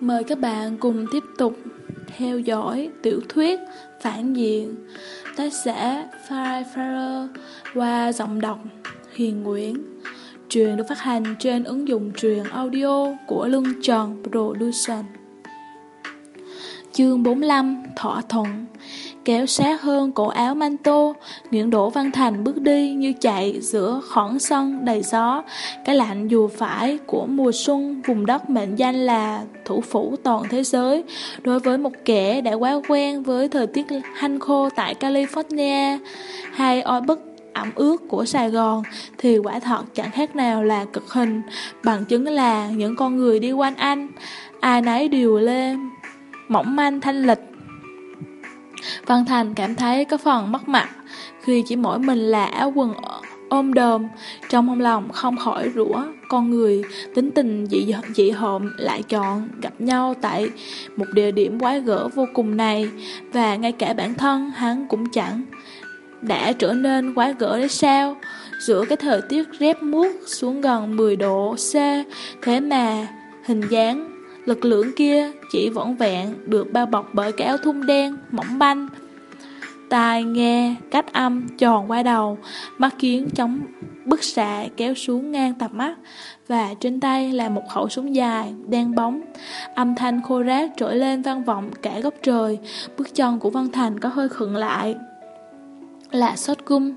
Mời các bạn cùng tiếp tục theo dõi tiểu thuyết Phản diện, tác giả Farai Farrer qua giọng đọc Hiền Nguyễn. Truyền được phát hành trên ứng dụng truyền audio của Lương Tròn Production. Chương 45 Thỏa thuận Kéo sát hơn cổ áo manto Nguyễn Đỗ Văn Thành bước đi như chạy giữa khoảng sân đầy gió. Cái lạnh dù phải của mùa xuân Vùng đất mệnh danh là thủ phủ toàn thế giới. Đối với một kẻ đã quá quen với thời tiết hanh khô tại California Hay oi bức ẩm ướt của Sài Gòn, thì quả thật chẳng khác nào là cực hình. Bằng chứng là những con người đi quanh anh, ai nấy đều lên mỏng manh thanh lịch. Văn Thành cảm thấy có phần mất mặt khi chỉ mỗi mình là áo quần ôm đờm, trong hông lòng không khỏi rủa con người tính tình dị, dị hợm lại chọn gặp nhau tại một địa điểm quái gở vô cùng này. Và ngay cả bản thân hắn cũng chẳng đã trở nên quái gở đấy sao. Giữa cái thời tiết rét muốt xuống gần 10 độ C thế mà hình dáng Lực lượng kia chỉ vỏn vẹn được bao bọc bởi cái áo thun đen, mỏng manh, Tai nghe, cách âm, tròn qua đầu, mắt kiến chống bức xạ kéo xuống ngang tầm mắt và trên tay là một khẩu súng dài, đen bóng. Âm thanh khô rác trỗi lên vang vọng cả góc trời, bước chân của Văn Thành có hơi khựng lại. Là shotgun.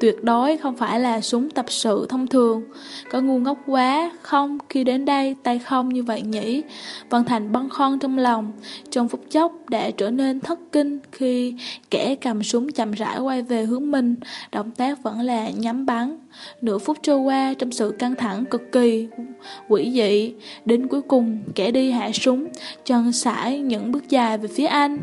Tuyệt đối không phải là súng tập sự thông thường. Có ngu ngốc quá, Không, khi đến đây, tay không như vậy nhỉ? Văn Thành băn khoăn trong lòng. Trong phút chốc, đã trở nên thất kinh Khi kẻ cầm súng chậm rãi quay về hướng mình. Động tác vẫn là nhắm bắn. Nửa phút trôi qua, trong sự căng thẳng cực kỳ quỷ dị. Đến cuối cùng, kẻ đi hạ súng, Chân sải những bước dài về phía anh.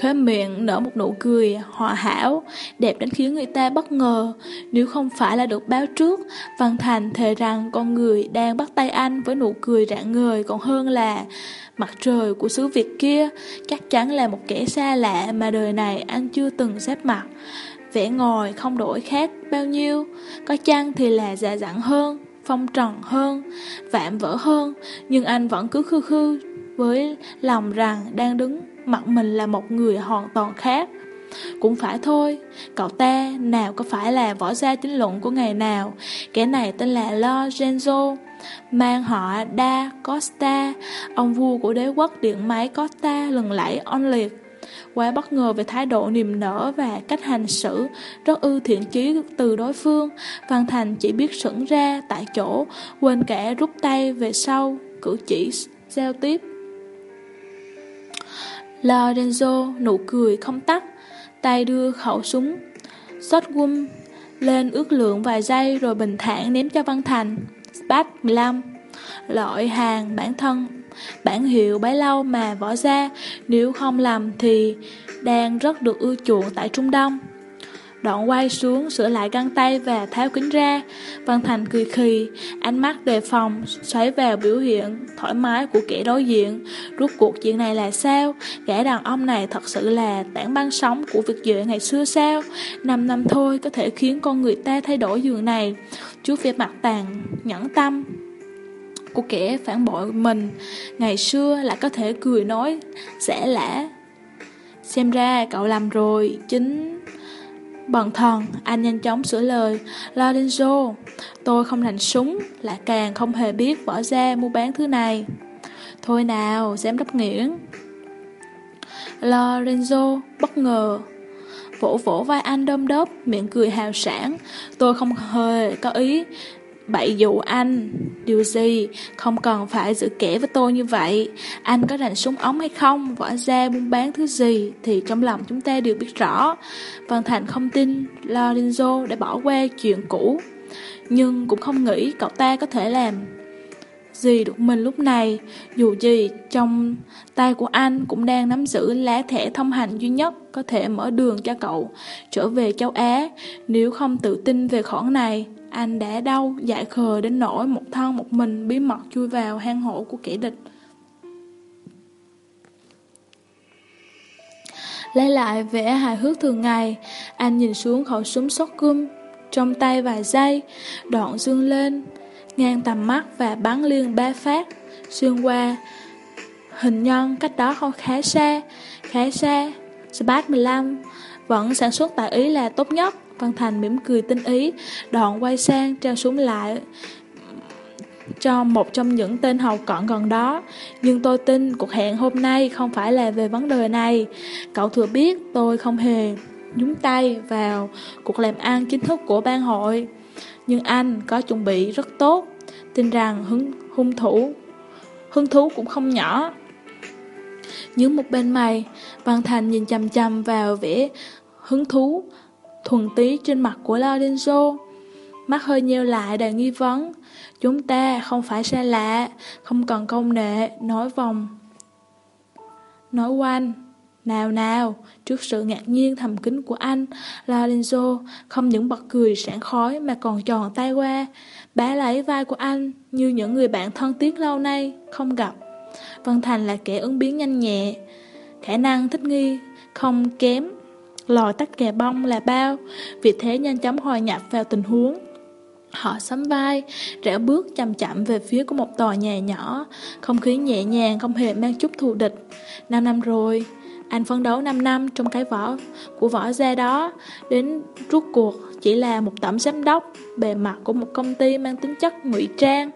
Khóe miệng nở một nụ cười hòa hảo, đẹp đến khiến người ta bất ngờ. Nếu không phải là được báo trước, Văn Thành thề rằng con người đang bắt tay anh với nụ cười rạng ngời còn hơn là mặt trời của xứ Việt kia, chắc chắn là một kẻ xa lạ mà đời này anh chưa từng xếp mặt. Vẻ ngồi không đổi khác bao nhiêu, có chăng thì là già dặn hơn, phong trần hơn, vạm vỡ hơn, nhưng anh vẫn cứ khư khư với lòng rằng đang đứng mặt mình là một người hoàn toàn khác. Cũng phải thôi, cậu ta nào có phải là võ gia chính luận của ngày nào, kẻ này tên là Lorenzo, mang họ Da Costa, ông vua của đế quốc điện máy Costa lần lẫy on liệt. Quá bất ngờ về thái độ niềm nở và cách hành xử rất ư thiện chí từ đối phương, Văn Thành chỉ biết sững ra tại chỗ, quên cả rút tay về sau, cử chỉ giao tiếp. Lorenzo nụ cười không tắt, tay đưa khẩu súng, shotgun lên ước lượng vài giây rồi bình thản ném cho Văn Thành. Spat 15 Loại hàng bản thân. Bản hiệu bấy lâu mà vỏ ra Nếu không làm thì Đang rất được ưa chuộng tại Trung Đông. Đoạn quay xuống, sửa lại găng tay và tháo kính ra. Văn Thành cười khì, Ánh mắt đề phòng, Xoáy vào biểu hiện thoải mái của kẻ đối diện. Rút cuộc chuyện này là sao? Gã đàn ông này thật sự là tảng băng sóng của việc dễ ngày xưa sao? Năm năm thôi, có thể khiến con người ta thay đổi giường này. Chú phía mặt tàn nhẫn tâm của kẻ phản bội mình. Ngày xưa lại có thể cười nói, sẽ lã Xem ra cậu làm rồi, Chính Bần thần, anh nhanh chóng sửa lời. Lorenzo, tôi không thành súng Lại càng không hề biết bỏ ra mua bán thứ này. Thôi nào, giám đắp nghiễn Lorenzo bất ngờ. Vỗ vỗ vai anh đôm đốp Miệng cười hào sản Tôi không hề có ý Bậy dụ anh, Điều gì? Không cần phải giữ kẻ với tôi như vậy. Anh có rành súng ống hay không? Võ ra buôn bán thứ gì Thì trong lòng chúng ta đều biết rõ. Văn Thành không tin Lorenzo đã bỏ qua chuyện cũ, Nhưng cũng không nghĩ cậu ta có thể làm gì được mình lúc này. Dù gì, trong tay của anh cũng đang nắm giữ lá thẻ thông hành duy nhất Có thể mở đường cho cậu trở về châu Á. Nếu không tự tin về khoản này anh đã đau, dại khờ đến nỗi một thân một mình bí mật chui vào hang hổ của kẻ địch. Lấy lại vẻ hài hước thường ngày, anh nhìn xuống khẩu súng sót cơm trong tay vài giây, đoạn dương lên, ngang tầm mắt và bắn liên ba phát, xuyên qua. Hình nhân cách đó không khá xa, khá xa. Spat 15 vẫn sản xuất tại Ý là tốt nhất. Văn Thành mỉm cười tinh ý, đoạn quay sang trao súng lại cho một trong những tên hầu cận gần đó. Nhưng tôi tin cuộc hẹn hôm nay không phải là về vấn đề này. Cậu thừa biết tôi không hề nhúng tay vào cuộc làm ăn chính thức của ban hội. Nhưng anh có chuẩn bị rất tốt, tin rằng hứng, hung thủ, hứng thú cũng không nhỏ. Nhớ một bên mày, Văn Thành nhìn chầm chầm vào vẻ hứng thú, thuần tí trên mặt của Lorenzo. Mắt hơi nheo lại đầy nghi vấn. Chúng ta không phải xa lạ, không cần công nệ, nói vòng. Nói quanh. Nào nào, trước sự ngạc nhiên thầm kín của anh, Lorenzo không những bật cười sảng khói mà còn tròn tay qua, bá lấy vai của anh như những người bạn thân thiết lâu nay không gặp. Vân Thành là kẻ ứng biến nhanh nhẹ, khả năng thích nghi không kém, lòi tắt kè bông là bao, vì thế nhanh chóng hòa nhập vào tình huống. Họ sắm vai, rẽ bước chậm chậm về phía của một tòa nhà nhỏ, không khí nhẹ nhàng không hề mang chút thù địch. Năm năm rồi, anh phấn đấu 5 năm trong cái vỏ của vỏ da đó, đến rút cuộc chỉ là một tổng giám đốc, bề mặt của một công ty mang tính chất ngụy trang.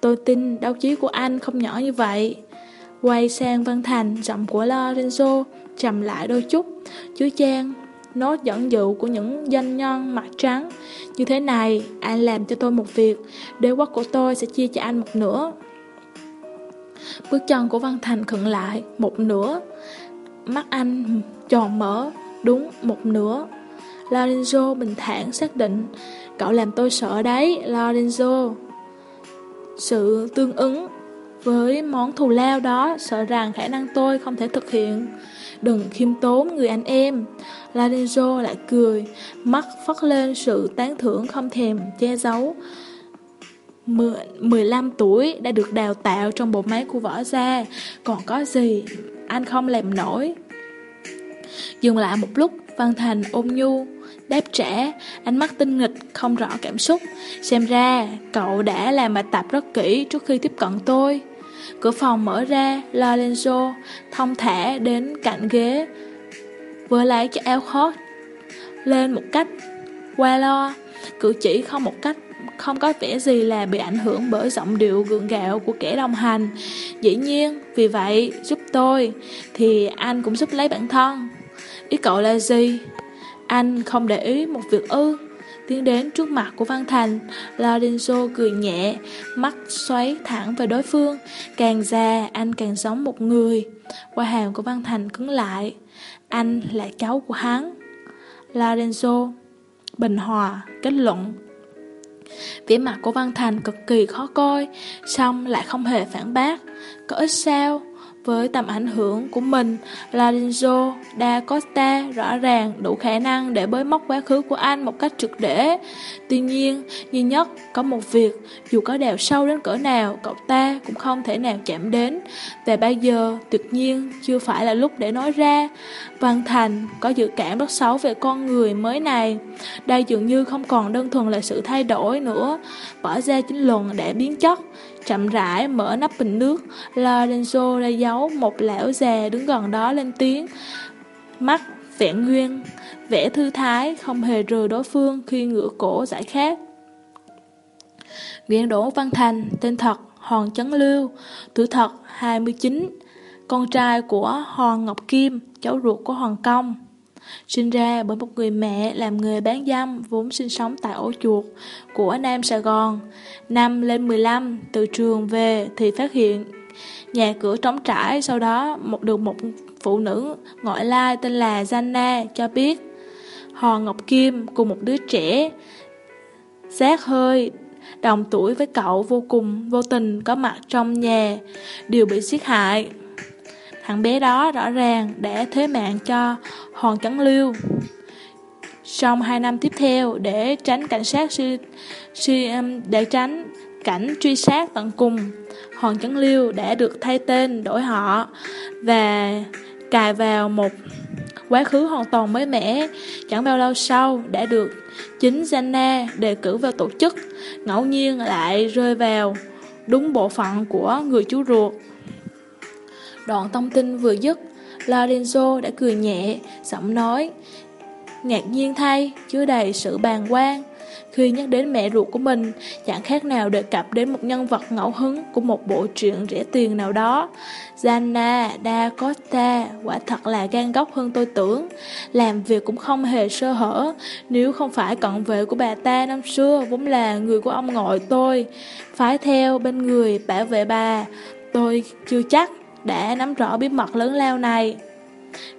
Tôi tin đau chí của anh không nhỏ như vậy. Quay sang Văn Thành, giọng của Lorenzo trầm lại đôi chút, chứa trang nốt dẫn dụ của những doanh nhân mặt trắng. Như thế này, anh làm cho tôi một việc, đế quốc của tôi sẽ chia cho anh một nửa. Bước chân của Văn Thành khựng lại, một nửa. Mắt anh tròn mở, đúng một nửa. Lorenzo bình thản xác định, cậu làm tôi sợ đấy, Lorenzo. Sự tương ứng với món thù lao đó, sợ rằng khả năng tôi không thể thực hiện. Đừng khiêm tốn người anh em. Lorenzo lại cười, mắt phất lên sự tán thưởng không thèm che giấu. 15 tuổi đã được đào tạo trong bộ máy của võ gia, còn có gì anh không làm nổi. Dừng lại một lúc, Văn Thành ôm nhu, đáp trả, ánh mắt tinh nghịch, không rõ cảm xúc. Xem ra, cậu đã làm bài tập rất kỹ trước khi tiếp cận tôi. Cửa phòng mở ra, Lorenzo thông thả đến cạnh ghế, vừa lấy cho áo khoác lên một cách qua lo, cử chỉ không một cách không có vẻ gì là bị ảnh hưởng bởi giọng điệu gượng gạo của kẻ đồng hành. Dĩ nhiên, vì vậy, giúp tôi, thì anh cũng giúp lấy bản thân. Ý cậu là gì? Anh không để ý một việc ư. Tiến đến trước mặt của Văn Thành, Lorenzo cười nhẹ, mắt xoáy thẳng về đối phương. Càng già, anh càng giống một người. Qua hàm của Văn Thành cứng lại. Anh là cháu của hắn. Lorenzo Bình hòa, kết luận Vẻ mặt của Văn Thành cực kỳ khó coi Xong lại không hề phản bác Có ít sao với tầm ảnh hưởng của mình, Lorenzo da Costa rõ ràng đủ khả năng để bới móc quá khứ của anh một cách trực để. Tuy nhiên, duy nhất có một việc, dù có đào sâu đến cỡ nào, cậu ta cũng không thể nào chạm đến. Và bây giờ, tuyệt nhiên, chưa phải là lúc để nói ra. Văn Thành có dự cảm rất xấu về con người mới này. Đây dường như không còn đơn thuần là sự thay đổi nữa, bỏ ra chính luận để biến chất. Chậm rãi mở nắp bình nước, Lorenzo ra giấu một lão già đứng gần đó lên tiếng. Mắt vẹn nguyên, vẻ thư thái, không hề rời đối phương khi ngửa cổ giải khát. Nguyễn Đỗ Văn Thành, tên thật Hoàng Chấn Lưu, tuổi thật 29, con trai của Hoàng Ngọc Kim, cháu ruột của Hoàng Công. Sinh ra bởi một người mẹ làm nghề bán dâm vốn sinh sống tại ổ chuột của Nam Sài Gòn. Năm lên 15, từ trường về thì phát hiện nhà cửa trống trải, sau đó một được một phụ nữ ngoại lai tên là Zanna cho biết Hò Ngọc Kim cùng một đứa trẻ giác hơi đồng tuổi với cậu vô cùng vô tình có mặt trong nhà đều bị giết hại. Thằng bé đó rõ ràng đã thế mạng cho Hòn Chấn Lưu. Trong hai năm tiếp theo, để tránh cảnh sát si, si, um, để tránh cảnh truy sát tận cùng, Hòn Chấn Lưu đã được thay tên đổi họ và cài vào một Quá khứ hoàn toàn mới mẻ, chẳng bao lâu sau đã được chính Jana đề cử vào tổ chức, ngẫu nhiên lại rơi vào đúng bộ phận của người chú ruột. Đoạn thông tin vừa dứt, Lorenzo đã cười nhẹ, giọng nói, ngạc nhiên thay, chứa đầy sự bàn quan. Khi nhắc đến mẹ ruột của mình, chẳng khác nào đề cập đến một nhân vật ngẫu hứng của một bộ truyện rẻ tiền nào đó. Zanna Da Costa quả thật là gan góc hơn tôi tưởng. Làm việc cũng không hề sơ hở, nếu không phải cận vệ của bà ta năm xưa vốn là người của ông ngoại tôi. Phái theo bên người bảo vệ bà, tôi chưa chắc đã nắm rõ bí mật lớn lao này.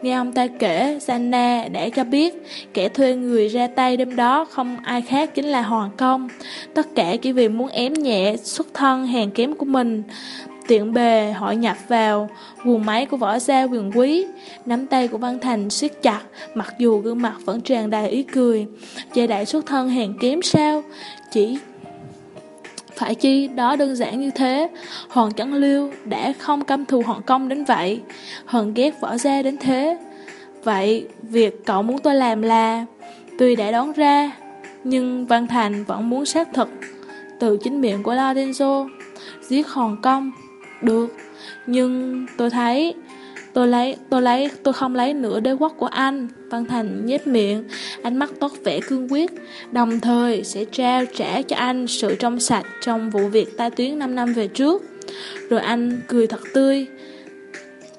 Nghe ông ta kể, Sanna đã cho biết kẻ thuê người ra tay đêm đó không ai khác chính là Hoàng Công. Tất cả chỉ vì muốn ém nhẹ xuất thân hèn kém của mình. Tiện bề họ nhập vào guồng máy của võ gia quyền quý Nắm tay của Văn Thành siết chặt Mặc dù gương mặt vẫn tràn đầy ý cười Chê đại xuất thân hèn kém sao Chỉ phải chi, đó đơn giản như thế. Hoàng Chấn Lưu đã không căm thù Hoàng Công đến vậy. Hận ghét võ gia đến thế. Vậy việc cậu muốn tôi làm là, Tuy đã đón ra, Nhưng Văn Thành vẫn muốn xác thực Từ chính miệng của Lorenzo, Giết Hoàng Công. Được, Nhưng tôi thấy Tôi lấy, tôi lấy, tôi không lấy nửa đế quốc của anh. Văn Thành nhếch miệng Ánh mắt tốt vẻ cương quyết. Đồng thời sẽ trao trả cho anh sự trong sạch Trong vụ việc tai tuyến 5 năm về trước. Rồi anh cười thật tươi.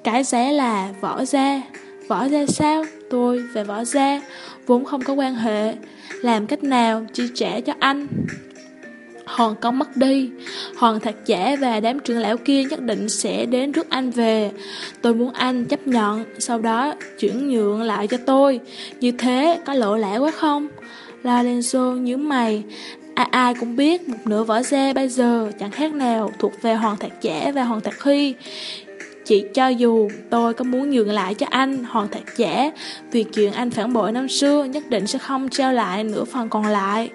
Cái giá là võ gia. Võ gia sao? Tôi về võ gia Vốn không có quan hệ. Làm cách nào chi trả cho anh? Hòn công mất đi. Hòn thật giả và đám trưởng lão kia nhất định sẽ đến rước anh về. Tôi muốn anh chấp nhận, Sau đó chuyển nhượng lại cho tôi. Như thế có lộ lẽ quá không? Lorenzo nhớ mày. Ai ai cũng biết một nửa võ gia bây giờ chẳng khác nào thuộc về Hoàng thật Giả và Hoàng thật Huy Chỉ cho dù tôi có muốn nhường lại cho anh, Hoàng thật Giả, Vì chuyện anh phản bội năm xưa nhất định sẽ không trao lại nửa phần còn lại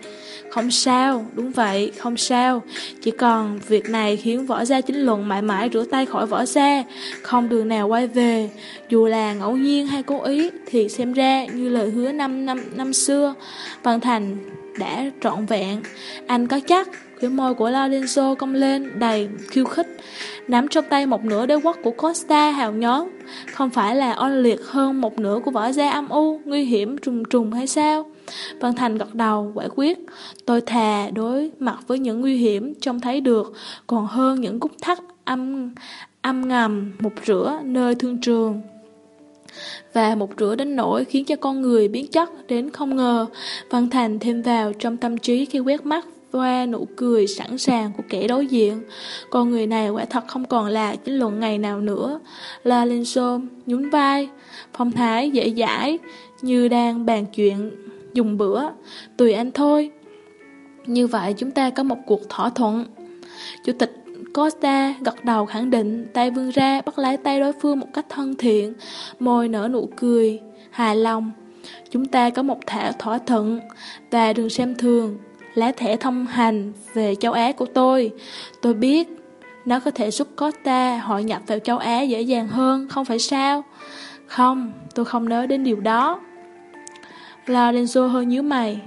không sao, đúng vậy, không sao. Chỉ còn việc này khiến võ gia chính luận mãi mãi rửa tay khỏi võ gia, không đường nào quay về. Dù là ngẫu nhiên hay cố ý thì xem ra như lời hứa năm năm năm xưa, Văn Thành đã trọn vẹn. Anh có chắc Khóe môi của Lorenzo cong lên đầy khiêu khích, Nắm trong tay một nửa đế quốc của Costa hào nhón Không phải là on liệt hơn một nửa của vỏ da âm u, Nguy hiểm trùng trùng hay sao? Văn Thành gật đầu, quả quyết. Tôi thà đối mặt với những nguy hiểm trông thấy được, Còn hơn những cúc thắt âm âm ngầm một rửa nơi thương trường và một rửa đến nỗi khiến cho con người biến chất đến không ngờ. Văn Thành thêm vào trong tâm trí khi quét mắt qua nụ cười sẵn sàng của kẻ đối diện. Con người này quả thật không còn là chính luận ngày nào nữa. La Linh Sôm nhún vai, phong thái dễ dãi như đang bàn chuyện dùng bữa. Tùy anh thôi. Như vậy chúng ta có một cuộc thỏa thuận. Chủ tịch Costa gật đầu khẳng định, tay vươn ra bắt lấy tay đối phương một cách thân thiện, môi nở nụ cười, hài lòng. Chúng ta có một thẻ thỏa thuận, và đừng xem thường, lá thẻ thông hành về châu Á của tôi. Tôi biết nó có thể giúp Costa hội nhập vào châu Á dễ dàng hơn, không phải sao? Không, tôi không nói đến điều đó. Lorenzo hơi nhíu mày.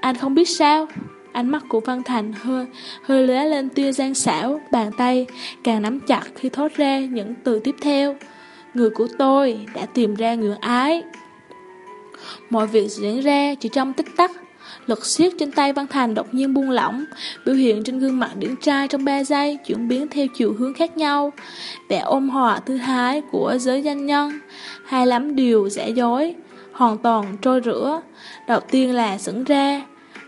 Anh không biết sao? Ánh mắt của Văn Thành hơi hơi lóe lên tia gian xảo, bàn tay càng nắm chặt khi thốt ra những từ tiếp theo. Người của tôi đã tìm ra ngưỡng ái. Mọi việc diễn ra chỉ trong tích tắc, Lực siết trên tay Văn Thành đột nhiên buông lỏng, biểu hiện trên gương mặt điển trai trong 3 giây chuyển biến theo chiều hướng khác nhau. Vẻ ôm hòa thư thái của giới danh nhân, hay lắm điều giả dối, hoàn toàn trôi rửa. Đầu tiên là sững ra,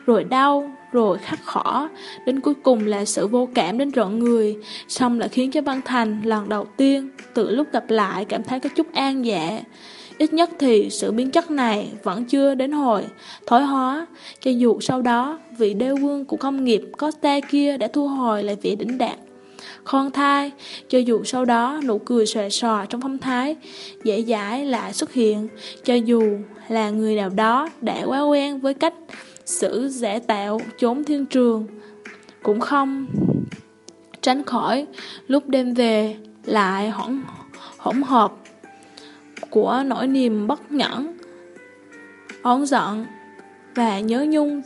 rồi đau, rồi khắc khỏ, đến cuối cùng là sự vô cảm đến rợn người, xong lại khiến cho Văn Thành lần đầu tiên, từ lúc gặp lại cảm thấy có chút an dạ. Ít nhất thì sự biến chất này vẫn chưa đến hồi thối hóa, cho dù sau đó vị đế vương của công nghiệp Costa kia đã thu hồi lại vị đỉnh đạt. Khoan thai, cho dù sau đó nụ cười xòe xòa trong phong thái, dễ dãi lại xuất hiện, cho dù là người nào đó đã quá quen với cách xử giả tạo trốn thiên trường, cũng không tránh khỏi lúc đêm về lại hỗn hỗn hợp của nỗi niềm bất nhẫn, oán giận và nhớ nhung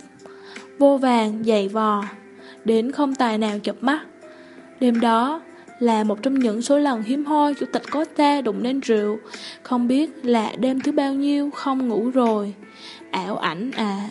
vô vàng dày vò, đến không tài nào chập mắt. Đêm đó là một trong những số lần hiếm hoi chủ tịch Costa đụng đến rượu, không biết là đêm thứ bao nhiêu không ngủ rồi. Ảo ảnh à.